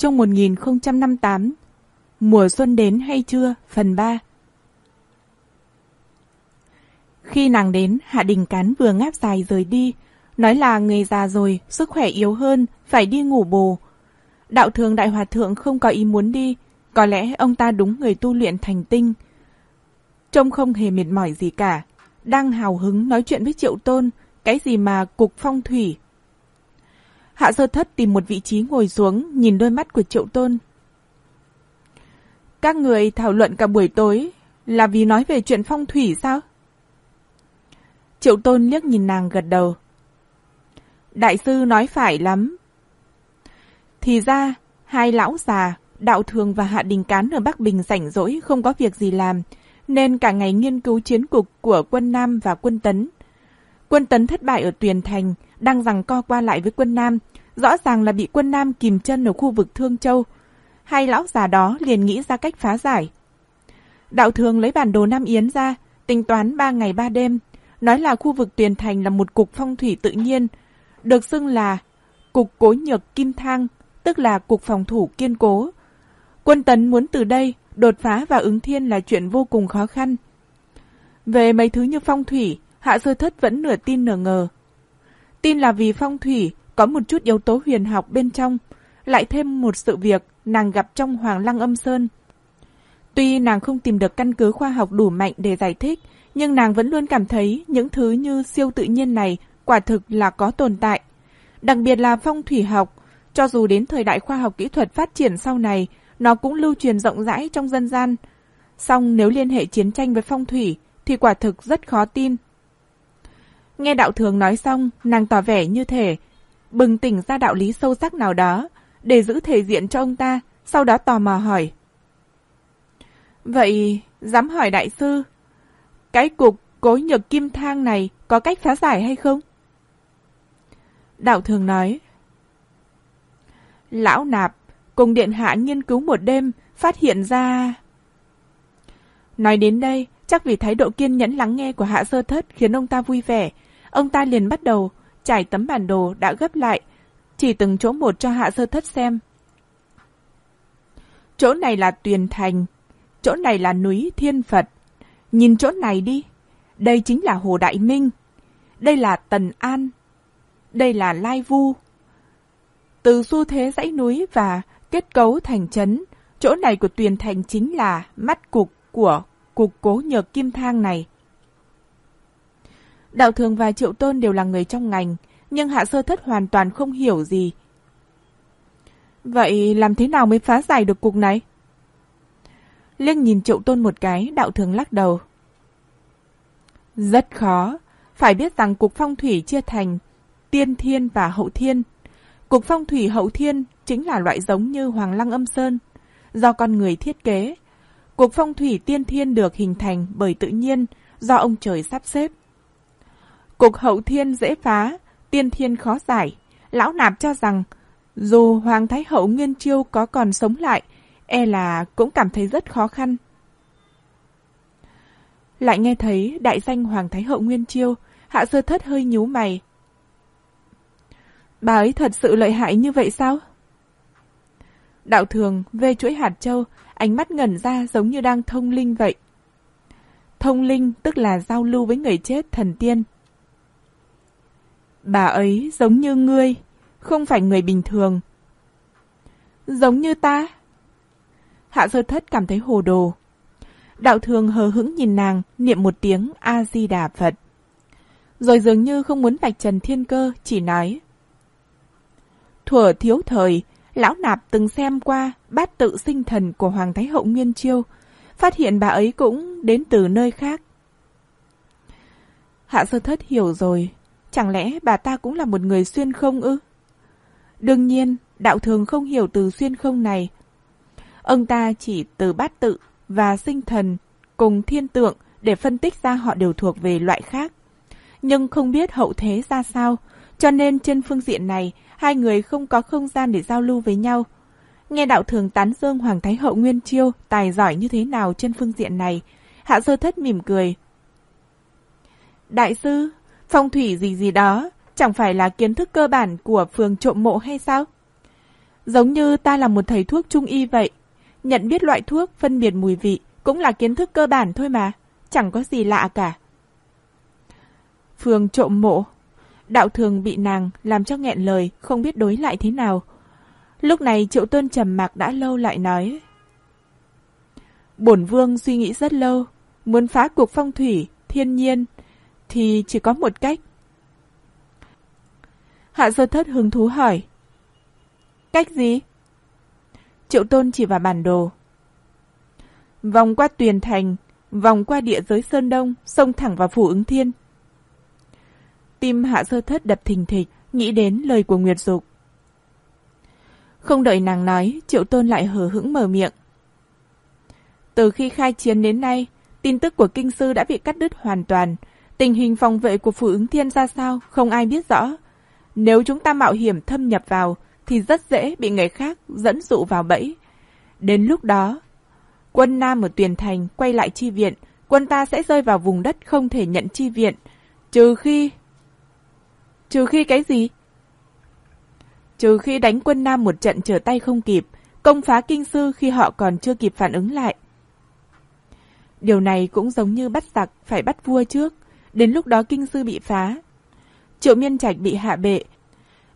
trong 1058. Mùa xuân đến hay chưa? Phần 3 Khi nàng đến, Hạ Đình Cán vừa ngáp dài rời đi, nói là người già rồi, sức khỏe yếu hơn, phải đi ngủ bồ. Đạo thường Đại Hòa Thượng không có ý muốn đi, có lẽ ông ta đúng người tu luyện thành tinh. Trông không hề mệt mỏi gì cả, đang hào hứng nói chuyện với Triệu Tôn, cái gì mà cục phong thủy. Hạ sơ thất tìm một vị trí ngồi xuống, nhìn đôi mắt của Triệu Tôn. Các người thảo luận cả buổi tối, là vì nói về chuyện phong thủy sao? Triệu Tôn liếc nhìn nàng gật đầu. Đại sư nói phải lắm. Thì ra, hai lão già, Đạo Thường và Hạ Đình Cán ở Bắc Bình rảnh rỗi không có việc gì làm, nên cả ngày nghiên cứu chiến cục của quân Nam và quân Tấn. Quân Tấn thất bại ở Tuyền Thành, đang rằng co qua lại với quân Nam, rõ ràng là bị quân Nam kìm chân ở khu vực Thương Châu. Hai lão già đó liền nghĩ ra cách phá giải. Đạo Thường lấy bản đồ Nam Yến ra, tính toán ba ngày ba đêm, nói là khu vực Tuyền Thành là một cục phong thủy tự nhiên, được xưng là cục cố nhược kim thang, tức là cục phòng thủ kiên cố. Quân Tấn muốn từ đây đột phá và ứng thiên là chuyện vô cùng khó khăn. Về mấy thứ như phong thủy, Hạ Sơ Thất vẫn nửa tin nửa ngờ. Tin là vì phong thủy có một chút yếu tố huyền học bên trong, lại thêm một sự việc nàng gặp trong Hoàng Lăng Âm Sơn. Tuy nàng không tìm được căn cứ khoa học đủ mạnh để giải thích, nhưng nàng vẫn luôn cảm thấy những thứ như siêu tự nhiên này quả thực là có tồn tại. Đặc biệt là phong thủy học, cho dù đến thời đại khoa học kỹ thuật phát triển sau này, nó cũng lưu truyền rộng rãi trong dân gian. Song nếu liên hệ chiến tranh với phong thủy, thì quả thực rất khó tin. Nghe đạo thường nói xong, nàng tỏ vẻ như thể bừng tỉnh ra đạo lý sâu sắc nào đó, để giữ thể diện cho ông ta, sau đó tò mò hỏi. Vậy, dám hỏi đại sư, cái cục cố nhược kim thang này có cách phá giải hay không? Đạo thường nói. Lão nạp, cùng điện hạ nghiên cứu một đêm, phát hiện ra... Nói đến đây, chắc vì thái độ kiên nhẫn lắng nghe của hạ sơ thất khiến ông ta vui vẻ. Ông ta liền bắt đầu trải tấm bản đồ đã gấp lại, chỉ từng chỗ một cho hạ sơ thất xem. Chỗ này là Tuyền Thành, chỗ này là núi Thiên Phật. Nhìn chỗ này đi, đây chính là Hồ Đại Minh, đây là Tần An, đây là Lai Vu. Từ xu thế dãy núi và kết cấu thành trấn, chỗ này của Tuyền Thành chính là mắt cục của cục cố nhược kim thang này. Đạo Thường và Triệu Tôn đều là người trong ngành, nhưng Hạ Sơ Thất hoàn toàn không hiểu gì. Vậy làm thế nào mới phá giải được cục này? Liêng nhìn Triệu Tôn một cái, Đạo Thường lắc đầu. Rất khó, phải biết rằng cục phong thủy chia thành tiên thiên và hậu thiên. Cục phong thủy hậu thiên chính là loại giống như Hoàng Lăng Âm Sơn, do con người thiết kế. Cục phong thủy tiên thiên được hình thành bởi tự nhiên, do ông trời sắp xếp. Cục hậu thiên dễ phá, tiên thiên khó giải. Lão nạp cho rằng, dù Hoàng Thái Hậu Nguyên Chiêu có còn sống lại, e là cũng cảm thấy rất khó khăn. Lại nghe thấy đại danh Hoàng Thái Hậu Nguyên Chiêu, Hạ Sơ Thất hơi nhíu mày. Bà ấy thật sự lợi hại như vậy sao? Đạo thường về chuỗi hạt châu, ánh mắt ngẩn ra giống như đang thông linh vậy. Thông linh tức là giao lưu với người chết thần tiên. Bà ấy giống như ngươi, không phải người bình thường. Giống như ta? Hạ sơ thất cảm thấy hồ đồ. Đạo thường hờ hững nhìn nàng, niệm một tiếng A-di-đà Phật. Rồi dường như không muốn vạch trần thiên cơ, chỉ nói. Thuở thiếu thời, lão nạp từng xem qua bát tự sinh thần của Hoàng Thái Hậu Nguyên Chiêu, phát hiện bà ấy cũng đến từ nơi khác. Hạ sơ thất hiểu rồi, chẳng lẽ bà ta cũng là một người xuyên không ư? Đương nhiên, đạo thường không hiểu từ xuyên không này. Ông ta chỉ từ bát tự và sinh thần cùng thiên tượng để phân tích ra họ đều thuộc về loại khác. Nhưng không biết hậu thế ra sao, cho nên trên phương diện này, hai người không có không gian để giao lưu với nhau. Nghe đạo thường tán dương Hoàng Thái Hậu Nguyên Chiêu tài giỏi như thế nào trên phương diện này, Hạ Sơ Thất mỉm cười. Đại sư, phong thủy gì gì đó, chẳng phải là kiến thức cơ bản của phường trộm mộ hay sao? Giống như ta là một thầy thuốc trung y vậy. Nhận biết loại thuốc, phân biệt mùi vị cũng là kiến thức cơ bản thôi mà. Chẳng có gì lạ cả. phường trộm mộ. Đạo thường bị nàng làm cho nghẹn lời, không biết đối lại thế nào. Lúc này triệu tôn trầm mặc đã lâu lại nói. Bổn vương suy nghĩ rất lâu, muốn phá cuộc phong thủy, thiên nhiên, thì chỉ có một cách. Hạ sơ thất hứng thú hỏi. Cách gì? Triệu tôn chỉ vào bản đồ. Vòng qua tuyền thành, vòng qua địa giới Sơn Đông, xông thẳng vào phủ ứng thiên. Tim hạ sơ thất đập thình thịch, nghĩ đến lời của Nguyệt Dục. Không đợi nàng nói, triệu tôn lại hờ hững mở miệng. Từ khi khai chiến đến nay, tin tức của kinh sư đã bị cắt đứt hoàn toàn. Tình hình phòng vệ của phủ ứng thiên ra sao, không ai biết rõ. Nếu chúng ta mạo hiểm thâm nhập vào, thì rất dễ bị người khác dẫn dụ vào bẫy. Đến lúc đó, quân Nam ở Tuyền Thành quay lại chi viện, quân ta sẽ rơi vào vùng đất không thể nhận chi viện, trừ khi... Trừ khi cái gì? Trừ khi đánh quân Nam một trận trở tay không kịp, công phá kinh sư khi họ còn chưa kịp phản ứng lại. Điều này cũng giống như bắt giặc phải bắt vua trước, đến lúc đó kinh sư bị phá. Triệu miên trạch bị hạ bệ.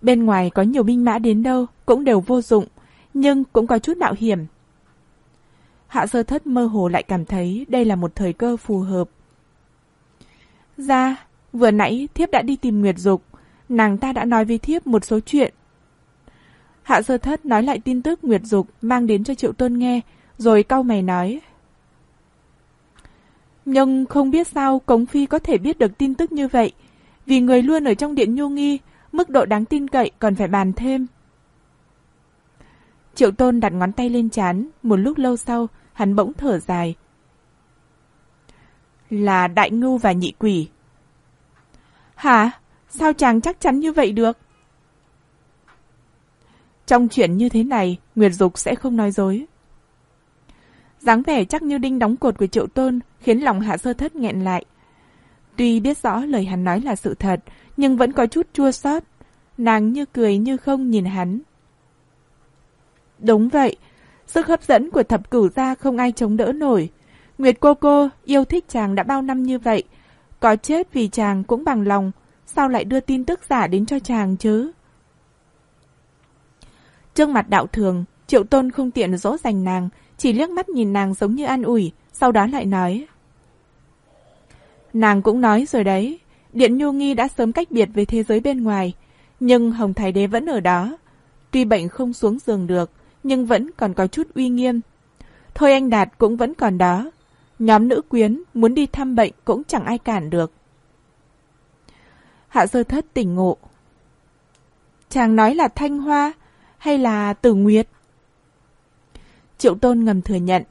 Bên ngoài có nhiều binh mã đến đâu cũng đều vô dụng, nhưng cũng có chút mạo hiểm. Hạ sơ thất mơ hồ lại cảm thấy đây là một thời cơ phù hợp. Ra, vừa nãy thiếp đã đi tìm Nguyệt Dục, nàng ta đã nói với thiếp một số chuyện. Hạ sơ thất nói lại tin tức Nguyệt Dục mang đến cho Triệu Tôn nghe, rồi cau mày nói. Nhưng không biết sao Cống Phi có thể biết được tin tức như vậy, vì người luôn ở trong điện nhu nghi, mức độ đáng tin cậy còn phải bàn thêm. Triệu Tôn đặt ngón tay lên chán, một lúc lâu sau, hắn bỗng thở dài. Là đại ngưu và nhị quỷ. Hả? Sao chàng chắc chắn như vậy được? Trong chuyện như thế này, Nguyệt Dục sẽ không nói dối dáng vẻ chắc như đinh đóng cột của Triệu Tôn khiến lòng Hạ Sơ Thất nghẹn lại. Tuy biết rõ lời hắn nói là sự thật, nhưng vẫn có chút chua xót. Nàng như cười như không nhìn hắn. Đúng vậy, sức hấp dẫn của thập cửu gia không ai chống đỡ nổi. Nguyệt cô cô yêu thích chàng đã bao năm như vậy, có chết vì chàng cũng bằng lòng, sao lại đưa tin tức giả đến cho chàng chứ? Trước mặt đạo thường, triệu tôn không tiện dỗ dành nàng, chỉ liếc mắt nhìn nàng giống như an ủi, sau đó lại nói. Nàng cũng nói rồi đấy, Điện Nhu Nghi đã sớm cách biệt với thế giới bên ngoài, nhưng Hồng Thái Đế vẫn ở đó. Tuy bệnh không xuống giường được, nhưng vẫn còn có chút uy nghiêm. Thôi anh Đạt cũng vẫn còn đó. Nhóm nữ quyến muốn đi thăm bệnh cũng chẳng ai cản được. Hạ sơ thất tỉnh ngộ. Chàng nói là Thanh Hoa hay là Tử Nguyệt? Triệu Tôn ngầm thừa nhận.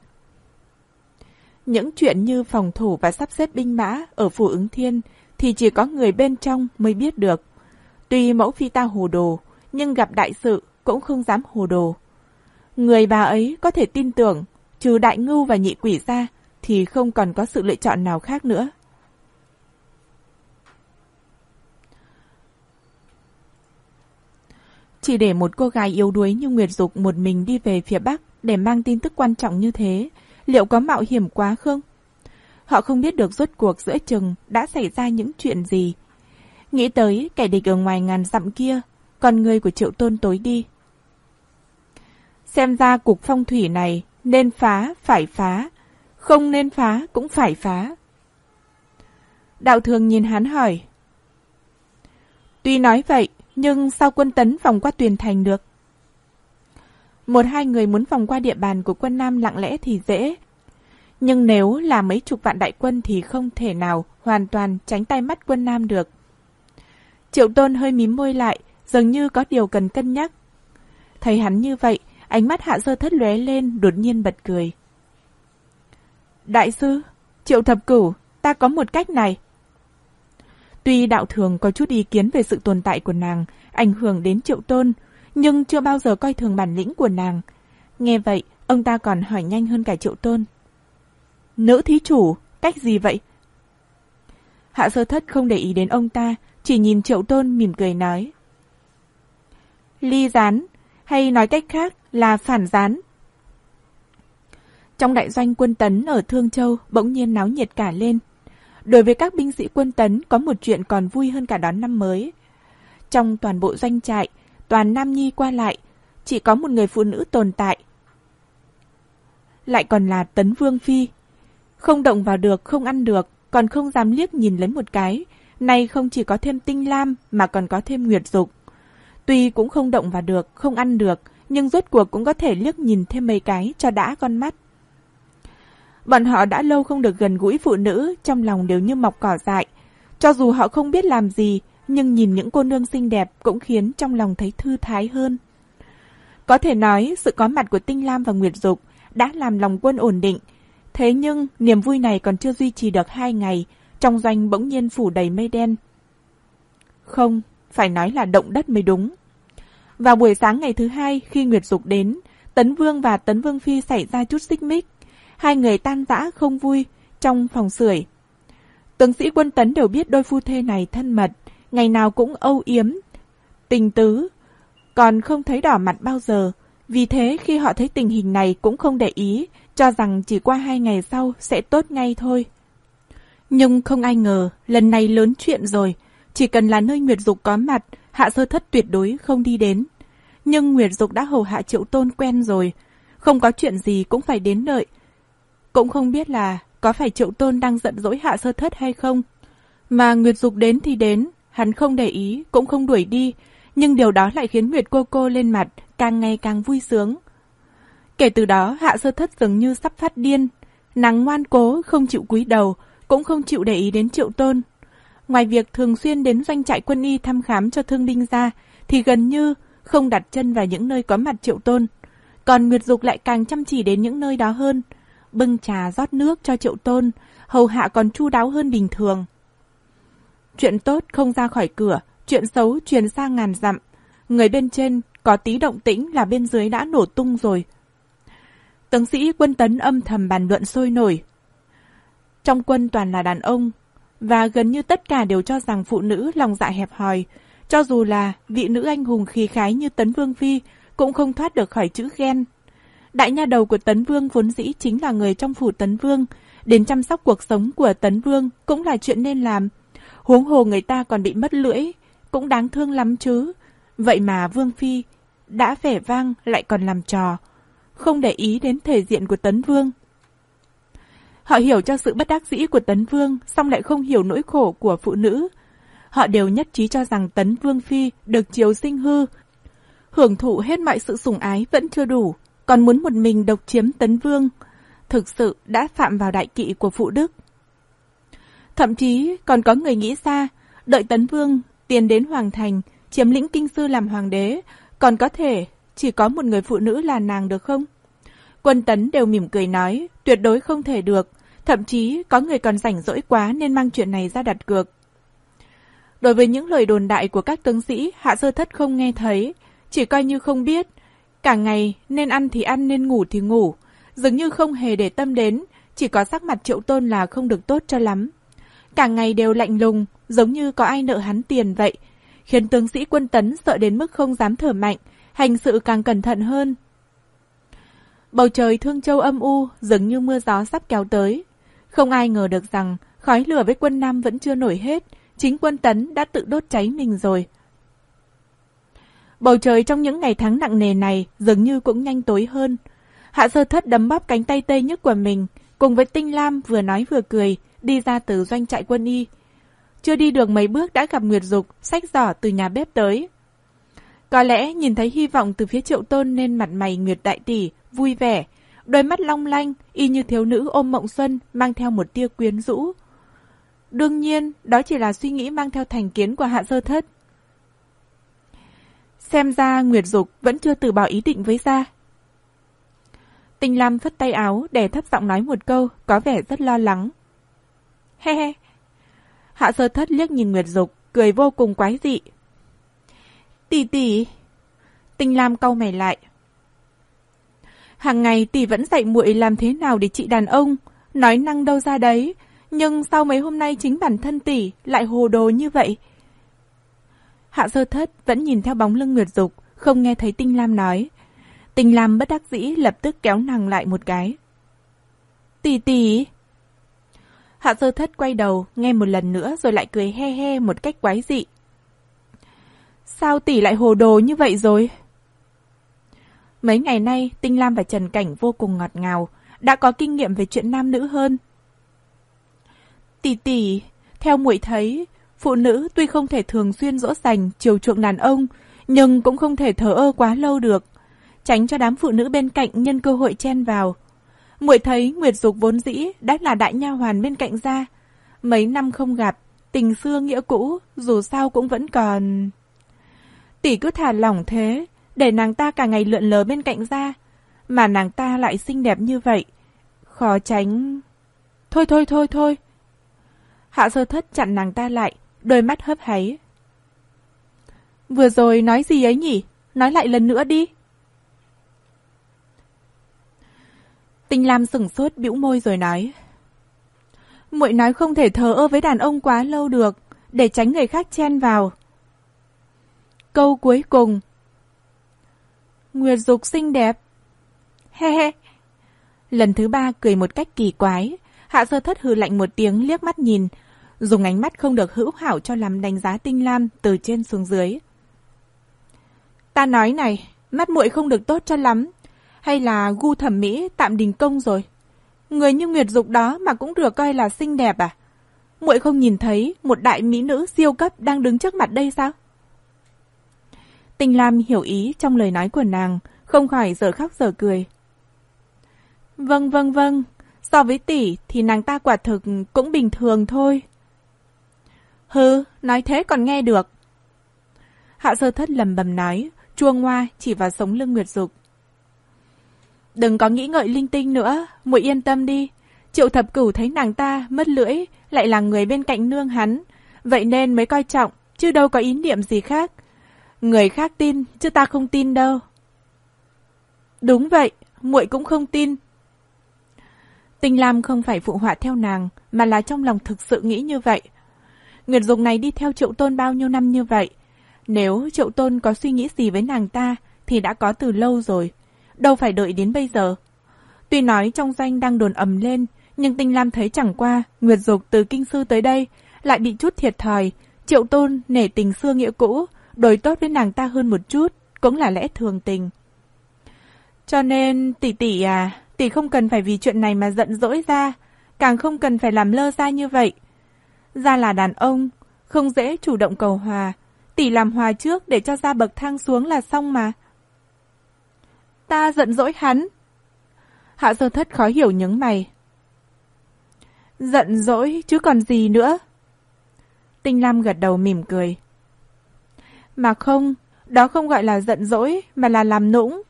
Những chuyện như phòng thủ và sắp xếp binh mã ở phủ ứng thiên thì chỉ có người bên trong mới biết được. Tuy mẫu phi ta hồ đồ, nhưng gặp đại sự cũng không dám hồ đồ. Người bà ấy có thể tin tưởng, trừ đại ngưu và nhị quỷ ra, thì không còn có sự lựa chọn nào khác nữa. Chỉ để một cô gái yếu đuối như Nguyệt Dục một mình đi về phía Bắc để mang tin tức quan trọng như thế, liệu có mạo hiểm quá không? Họ không biết được rốt cuộc giữa chừng đã xảy ra những chuyện gì. Nghĩ tới kẻ địch ở ngoài ngàn dặm kia, con người của triệu tôn tối đi. Xem ra cục phong thủy này nên phá, phải phá, không nên phá cũng phải phá. Đạo thường nhìn hắn hỏi. Tuy nói vậy, nhưng sao quân tấn vòng qua tuyền thành được? Một hai người muốn vòng qua địa bàn của quân Nam lặng lẽ thì dễ. Nhưng nếu là mấy chục vạn đại quân thì không thể nào hoàn toàn tránh tay mắt quân Nam được. Triệu Tôn hơi mím môi lại, dường như có điều cần cân nhắc. Thấy hắn như vậy, ánh mắt hạ sơ thất lóe lên, đột nhiên bật cười. Đại sư, Triệu Thập Cửu, ta có một cách này. Tuy đạo thường có chút ý kiến về sự tồn tại của nàng, ảnh hưởng đến Triệu Tôn, nhưng chưa bao giờ coi thường bản lĩnh của nàng. Nghe vậy, ông ta còn hỏi nhanh hơn cả triệu tôn. Nữ thí chủ, cách gì vậy? Hạ sơ thất không để ý đến ông ta, chỉ nhìn triệu tôn mỉm cười nói. Ly gián, hay nói cách khác là phản gián. Trong đại doanh quân tấn ở Thương Châu bỗng nhiên náo nhiệt cả lên. Đối với các binh sĩ quân tấn có một chuyện còn vui hơn cả đón năm mới. Trong toàn bộ doanh trại, toàn nam nhi qua lại, chỉ có một người phụ nữ tồn tại. Lại còn là Tấn Vương Phi. Không động vào được, không ăn được, còn không dám liếc nhìn lấy một cái. Nay không chỉ có thêm tinh lam mà còn có thêm nguyệt dục. Tuy cũng không động vào được, không ăn được, nhưng rốt cuộc cũng có thể liếc nhìn thêm mấy cái cho đã con mắt. Bọn họ đã lâu không được gần gũi phụ nữ, trong lòng đều như mọc cỏ dại. Cho dù họ không biết làm gì, nhưng nhìn những cô nương xinh đẹp cũng khiến trong lòng thấy thư thái hơn. Có thể nói, sự có mặt của Tinh Lam và Nguyệt Dục đã làm lòng quân ổn định. Thế nhưng, niềm vui này còn chưa duy trì được hai ngày, trong doanh bỗng nhiên phủ đầy mây đen. Không, phải nói là động đất mới đúng. Vào buổi sáng ngày thứ hai, khi Nguyệt Dục đến, Tấn Vương và Tấn Vương Phi xảy ra chút xích mích. Hai người tan rã không vui trong phòng sưởi. Tướng sĩ quân Tấn đều biết đôi phu thê này thân mật, ngày nào cũng âu yếm, tình tứ, còn không thấy đỏ mặt bao giờ. Vì thế khi họ thấy tình hình này cũng không để ý, cho rằng chỉ qua hai ngày sau sẽ tốt ngay thôi. Nhưng không ai ngờ, lần này lớn chuyện rồi. Chỉ cần là nơi Nguyệt Dục có mặt, Hạ Sơ Thất tuyệt đối không đi đến. Nhưng Nguyệt Dục đã hầu hạ triệu tôn quen rồi. Không có chuyện gì cũng phải đến đợi. Cũng không biết là có phải triệu tôn đang giận dỗi Hạ Sơ Thất hay không. Mà Nguyệt Dục đến thì đến, hắn không để ý, cũng không đuổi đi. Nhưng điều đó lại khiến Nguyệt cô cô lên mặt càng ngày càng vui sướng. Kể từ đó, Hạ Sơ Thất dường như sắp phát điên. Nàng ngoan cố, không chịu cúi đầu, cũng không chịu để ý đến triệu tôn. Ngoài việc thường xuyên đến doanh trại quân y thăm khám cho thương binh ra, thì gần như không đặt chân vào những nơi có mặt triệu tôn. Còn Nguyệt Dục lại càng chăm chỉ đến những nơi đó hơn. Bưng trà rót nước cho triệu tôn, hầu hạ còn chu đáo hơn bình thường. Chuyện tốt không ra khỏi cửa, chuyện xấu truyền xa ngàn dặm. Người bên trên có tí động tĩnh là bên dưới đã nổ tung rồi. Tướng sĩ quân tấn âm thầm bàn luận sôi nổi. Trong quân toàn là đàn ông, và gần như tất cả đều cho rằng phụ nữ lòng dạ hẹp hòi, cho dù là vị nữ anh hùng khí khái như Tấn Vương Phi cũng không thoát được khỏi chữ ghen. Đại nha đầu của Tấn Vương vốn dĩ chính là người trong phủ Tấn Vương, đến chăm sóc cuộc sống của Tấn Vương cũng là chuyện nên làm. Huống hồ người ta còn bị mất lưỡi, cũng đáng thương lắm chứ. Vậy mà Vương Phi đã vẻ vang lại còn làm trò, không để ý đến thể diện của Tấn Vương. Họ hiểu cho sự bất đắc dĩ của Tấn Vương, song lại không hiểu nỗi khổ của phụ nữ. Họ đều nhất trí cho rằng Tấn Vương Phi được chiếu sinh hư. Hưởng thụ hết mọi sự sủng ái vẫn chưa đủ, còn muốn một mình độc chiếm Tấn Vương. Thực sự đã phạm vào đại kỵ của phụ đức. Thậm chí còn có người nghĩ xa, đợi Tấn Vương tiến đến Hoàng Thành, chiếm lĩnh kinh sư làm hoàng đế, còn có thể chỉ có một người phụ nữ là nàng được không? Quân tấn đều mỉm cười nói, tuyệt đối không thể được, thậm chí có người còn rảnh rỗi quá nên mang chuyện này ra đặt cược. Đối với những lời đồn đại của các tướng sĩ, Hạ Sơ Thất không nghe thấy, chỉ coi như không biết. Cả ngày, nên ăn thì ăn, nên ngủ thì ngủ, dường như không hề để tâm đến, chỉ có sắc mặt triệu tôn là không được tốt cho lắm. Cả ngày đều lạnh lùng, giống như có ai nợ hắn tiền vậy, khiến tướng sĩ quân tấn sợ đến mức không dám thở mạnh, hành sự càng cẩn thận hơn. Bầu trời thương châu âm u, dường như mưa gió sắp kéo tới. Không ai ngờ được rằng khói lửa với quân Nam vẫn chưa nổi hết, chính quân Tấn đã tự đốt cháy mình rồi. Bầu trời trong những ngày tháng nặng nề này dường như cũng nhanh tối hơn. Hạ sơ thất đấm bóp cánh tay tê nhức của mình, cùng với Tinh Lam vừa nói vừa cười, đi ra từ doanh trại quân y. Chưa đi được mấy bước đã gặp Nguyệt Dục, sách giỏ từ nhà bếp tới. Có lẽ nhìn thấy hy vọng từ phía triệu tôn nên mặt mày Nguyệt Đại Tỷ vui vẻ, đôi mắt long lanh, y như thiếu nữ ôm mộng xuân, mang theo một tia quyến rũ. Đương nhiên, đó chỉ là suy nghĩ mang theo thành kiến của hạ sơ thất. Xem ra Nguyệt Dục vẫn chưa từ bỏ ý định với gia. Tinh Lam phất tay áo để thấp giọng nói một câu, có vẻ rất lo lắng. He he. Hạ sơ thất liếc nhìn Nguyệt Dục, cười vô cùng quái dị. Tỷ tỷ. Tinh Lam cau mày lại. Hàng ngày tỷ vẫn dạy muội làm thế nào để trị đàn ông, nói năng đâu ra đấy, nhưng sau mấy hôm nay chính bản thân tỷ lại hồ đồ như vậy. Hạ sơ thất vẫn nhìn theo bóng lưng Nguyệt Dục, không nghe thấy Tinh Lam nói. Tinh Lam bất đắc dĩ lập tức kéo nàng lại một cái. Tỷ tỷ! Hạ sơ thất quay đầu, nghe một lần nữa rồi lại cười he he một cách quái dị. Sao tỷ lại hồ đồ như vậy rồi? Mấy ngày nay, Tinh Lam và Trần Cảnh vô cùng ngọt ngào, đã có kinh nghiệm về chuyện nam nữ hơn. Tỷ tỷ, theo muội thấy, phụ nữ tuy không thể thường xuyên dỗ dành, chiều chuộng đàn ông, nhưng cũng không thể thờ ơ quá lâu được, tránh cho đám phụ nữ bên cạnh nhân cơ hội chen vào. Muội thấy Nguyệt Dục vốn dĩ đã là đại nha hoàn bên cạnh gia, mấy năm không gặp, tình xưa nghĩa cũ, dù sao cũng vẫn còn. Tỷ cứ thả lỏng thế, để nàng ta cả ngày lượn lờ bên cạnh gia, mà nàng ta lại xinh đẹp như vậy, khó tránh. Thôi thôi thôi thôi. Hạ sơ thất chặn nàng ta lại, đôi mắt hấp háy. Vừa rồi nói gì ấy nhỉ? Nói lại lần nữa đi. Tinh Lam sửng sốt bĩu môi rồi nói. Muội nói không thể thờ ơ với đàn ông quá lâu được, để tránh người khác chen vào. Câu cuối cùng. Nguyệt dục xinh đẹp. He he. Lần thứ ba cười một cách kỳ quái, hạ sơ thất hư lạnh một tiếng liếc mắt nhìn, dùng ánh mắt không được hữu hảo cho làm đánh giá tinh lam từ trên xuống dưới. Ta nói này, mắt muội không được tốt cho lắm, hay là gu thẩm mỹ tạm đình công rồi. Người như Nguyệt Dục đó mà cũng được coi là xinh đẹp à? Muội không nhìn thấy một đại mỹ nữ siêu cấp đang đứng trước mặt đây sao? Tinh Lam hiểu ý trong lời nói của nàng, không khỏi giờ khóc giờ cười. Vâng vâng vâng, so với tỷ thì nàng ta quả thực cũng bình thường thôi. Hừ, nói thế còn nghe được. Hạ sơ thất lầm bầm nói, chua ngoa chỉ vào sống lưng Nguyệt Dục. Đừng có nghĩ ngợi linh tinh nữa, muội yên tâm đi. Triệu thập cửu thấy nàng ta mất lưỡi, lại là người bên cạnh nương hắn. Vậy nên mới coi trọng, chứ đâu có ý niệm gì khác. Người khác tin, chứ ta không tin đâu. Đúng vậy, muội cũng không tin. Tình Lam không phải phụ họa theo nàng, mà là trong lòng thực sự nghĩ như vậy. Nguyệt Dục này đi theo Triệu Tôn bao nhiêu năm như vậy. Nếu Triệu Tôn có suy nghĩ gì với nàng ta, thì đã có từ lâu rồi đâu phải đợi đến bây giờ. Tuy nói trong danh đang đồn ầm lên, nhưng Tinh Lam thấy chẳng qua, Nguyệt Dục từ Kinh Sư tới đây, lại bị chút thiệt thòi. Triệu Tôn nể tình xưa nghĩa cũ, đối tốt với nàng ta hơn một chút, cũng là lẽ thường tình. Cho nên, tỷ tỷ à, tỷ không cần phải vì chuyện này mà giận dỗi ra, càng không cần phải làm lơ ra như vậy. Ra là đàn ông, không dễ chủ động cầu hòa, tỷ làm hòa trước để cho ra bậc thang xuống là xong mà ta giận dỗi hắn. Hạ sơ thất khó hiểu những mày. Giận dỗi chứ còn gì nữa. Tinh Lam gật đầu mỉm cười. Mà không, đó không gọi là giận dỗi mà là làm nũng.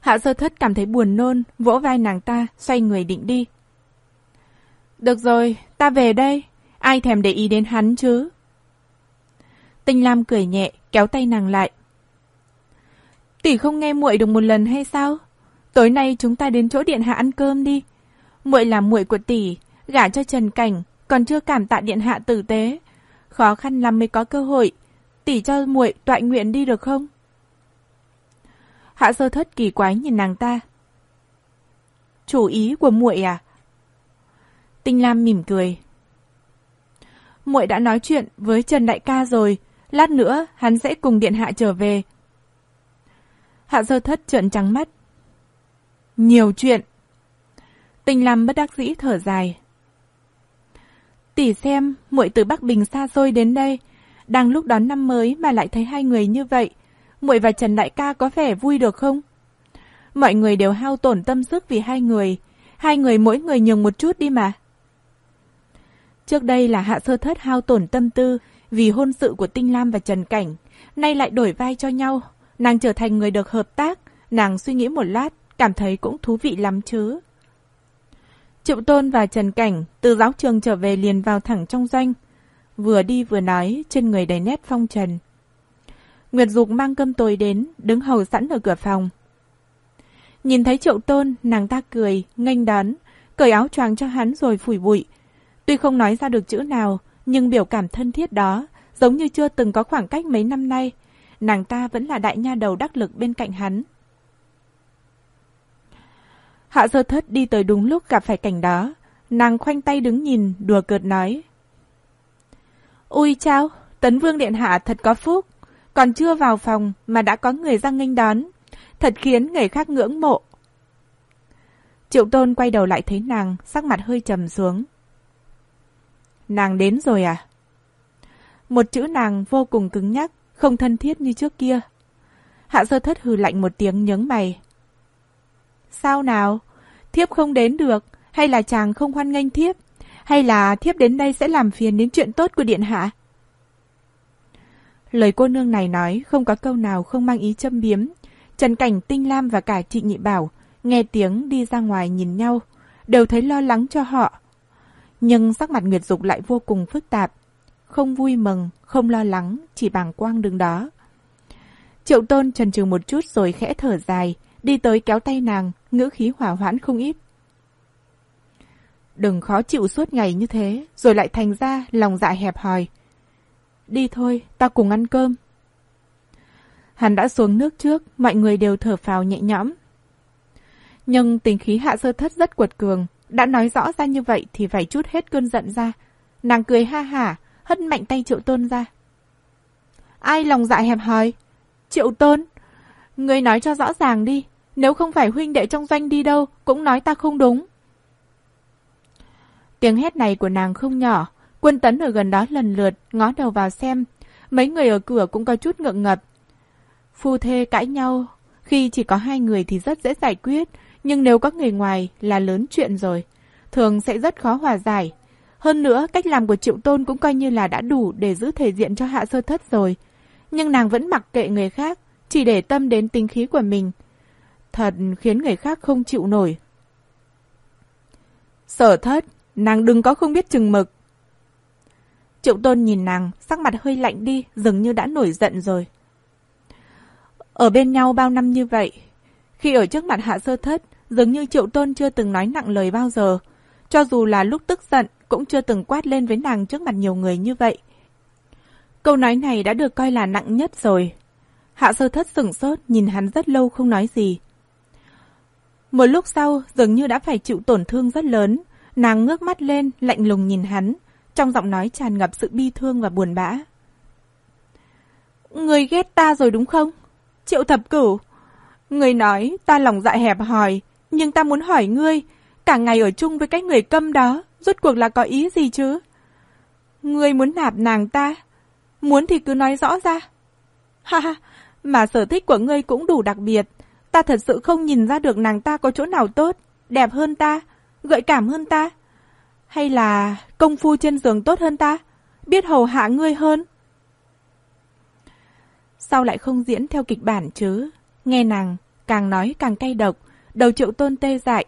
Hạ sơ thất cảm thấy buồn nôn, vỗ vai nàng ta, xoay người định đi. Được rồi, ta về đây. Ai thèm để ý đến hắn chứ? Tinh Lam cười nhẹ, kéo tay nàng lại. Tỷ không nghe muội được một lần hay sao? Tối nay chúng ta đến chỗ điện hạ ăn cơm đi. Muội là muội của tỷ, gả cho Trần Cảnh, còn chưa cảm tạ điện hạ tử tế. Khó khăn lắm mới có cơ hội. Tỷ cho muội tọa nguyện đi được không? Hạ sơ thất kỳ quái nhìn nàng ta. Chủ ý của muội à? Tinh Lam mỉm cười. Muội đã nói chuyện với Trần Đại ca rồi, lát nữa hắn sẽ cùng điện hạ trở về, Hạ sơ thất trợn trắng mắt. Nhiều chuyện. Tình làm bất đắc dĩ thở dài. Tỷ xem, muội từ Bắc Bình xa xôi đến đây, đang lúc đón năm mới mà lại thấy hai người như vậy, muội và Trần Đại ca có vẻ vui được không? Mọi người đều hao tổn tâm sức vì hai người, hai người mỗi người nhường một chút đi mà. Trước đây là Hạ Sơ Thất hao tổn tâm tư vì hôn sự của Tinh Lam và Trần Cảnh, nay lại đổi vai cho nhau, Nàng trở thành người được hợp tác, nàng suy nghĩ một lát, cảm thấy cũng thú vị lắm chứ. Triệu Tôn và Trần Cảnh từ giáo trường trở về liền vào thẳng trong doanh. Vừa đi vừa nói, trên người đầy nét phong trần. Nguyệt Dục mang cơm tối đến, đứng hầu sẵn ở cửa phòng. Nhìn thấy Triệu Tôn, nàng ta cười, nghênh đón, cởi áo choàng cho hắn rồi phủi bụi. Tuy không nói ra được chữ nào, nhưng biểu cảm thân thiết đó, giống như chưa từng có khoảng cách mấy năm nay, nàng ta vẫn là đại nha đầu đắc lực bên cạnh hắn. Hạ sơ thất đi tới đúng lúc gặp phải cảnh đó. Nàng khoanh tay đứng nhìn, đùa cợt nói. Ui chao, tấn vương điện hạ thật có phúc. Còn chưa vào phòng mà đã có người ra nghênh đón. Thật khiến người khác ngưỡng mộ. Triệu tôn quay đầu lại thấy nàng, sắc mặt hơi trầm xuống. Nàng đến rồi à? Một chữ nàng vô cùng cứng nhắc, không thân thiết như trước kia. Hạ sơ thất hừ lạnh một tiếng nhướng mày. Sao nào? Thiếp không đến được, hay là chàng không hoan nghênh thiếp? Hay là thiếp đến đây sẽ làm phiền đến chuyện tốt của điện hạ? Lời cô nương này nói không có câu nào không mang ý châm biếm. Trần Cảnh, Tinh Lam và cả chị Nhị Bảo nghe tiếng đi ra ngoài nhìn nhau, đều thấy lo lắng cho họ. Nhưng sắc mặt Nguyệt Dục lại vô cùng phức tạp. Không vui mừng, không lo lắng, chỉ bàng quang đứng đó. Triệu Tôn trần trừ một chút rồi khẽ thở dài, đi tới kéo tay nàng, ngữ khí hỏa hoãn không ít. Đừng khó chịu suốt ngày như thế, rồi lại thành ra lòng dạ hẹp hòi. Đi thôi, ta cùng ăn cơm. Hắn đã xuống nước trước, mọi người đều thở phào nhẹ nhõm. Nhưng tình khí hạ sơ thất rất quật cường, đã nói rõ ra như vậy thì phải chút hết cơn giận ra. Nàng cười ha hả, hất mạnh tay triệu tôn ra. Ai lòng dạ hẹp hòi? Triệu tôn, ngươi nói cho rõ ràng đi, nếu không phải huynh đệ trong doanh đi đâu, cũng nói ta không đúng. Tiếng hét này của nàng không nhỏ, quân tấn ở gần đó lần lượt ngó đầu vào xem. Mấy người ở cửa cũng có chút ngượng ngập. Phu thê cãi nhau, khi chỉ có hai người thì rất dễ giải quyết, nhưng nếu có người ngoài là lớn chuyện rồi. Thường sẽ rất khó hòa giải. Hơn nữa, cách làm của Triệu Tôn cũng coi như là đã đủ để giữ thể diện cho hạ sơ thất rồi. Nhưng nàng vẫn mặc kệ người khác, chỉ để tâm đến tính khí của mình, Thật khiến người khác không chịu nổi. Sở thất, nàng đừng có không biết chừng mực. Triệu tôn nhìn nàng, sắc mặt hơi lạnh đi, dường như đã nổi giận rồi. Ở bên nhau bao năm như vậy, khi ở trước mặt hạ sơ thất, dường như triệu tôn chưa từng nói nặng lời bao giờ. Cho dù là lúc tức giận, cũng chưa từng quát lên với nàng trước mặt nhiều người như vậy. Câu nói này đã được coi là nặng nhất rồi. Hạ sơ thất sửng sốt, nhìn hắn rất lâu không nói gì. Một lúc sau, dường như đã phải chịu tổn thương rất lớn. Nàng ngước mắt lên, lạnh lùng nhìn hắn, trong giọng nói tràn ngập sự bi thương và buồn bã. Người ghét ta rồi đúng không? Triệu thập cửu. Người nói ta lòng dạ hẹp hòi, nhưng ta muốn hỏi ngươi, cả ngày ở chung với cái người câm đó, rốt cuộc là có ý gì chứ? Ngươi muốn nạp nàng ta, muốn thì cứ nói rõ ra. Ha ha, mà sở thích của ngươi cũng đủ đặc biệt, Ta thật sự không nhìn ra được nàng ta có chỗ nào tốt, đẹp hơn ta, gợi cảm hơn ta. Hay là công phu trên giường tốt hơn ta, biết hầu hạ ngươi hơn. Sao lại không diễn theo kịch bản chứ? Nghe nàng, càng nói càng cay độc, đầu triệu tôn tê dại.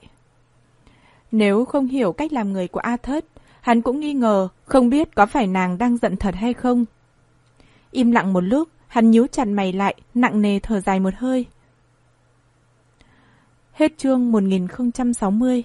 Nếu không hiểu cách làm người của A Thất, hắn cũng nghi ngờ, không biết có phải nàng đang giận thật hay không. Im lặng một lúc, hắn nhíu chặt mày lại, nặng nề thở dài một hơi. Hết chương 1060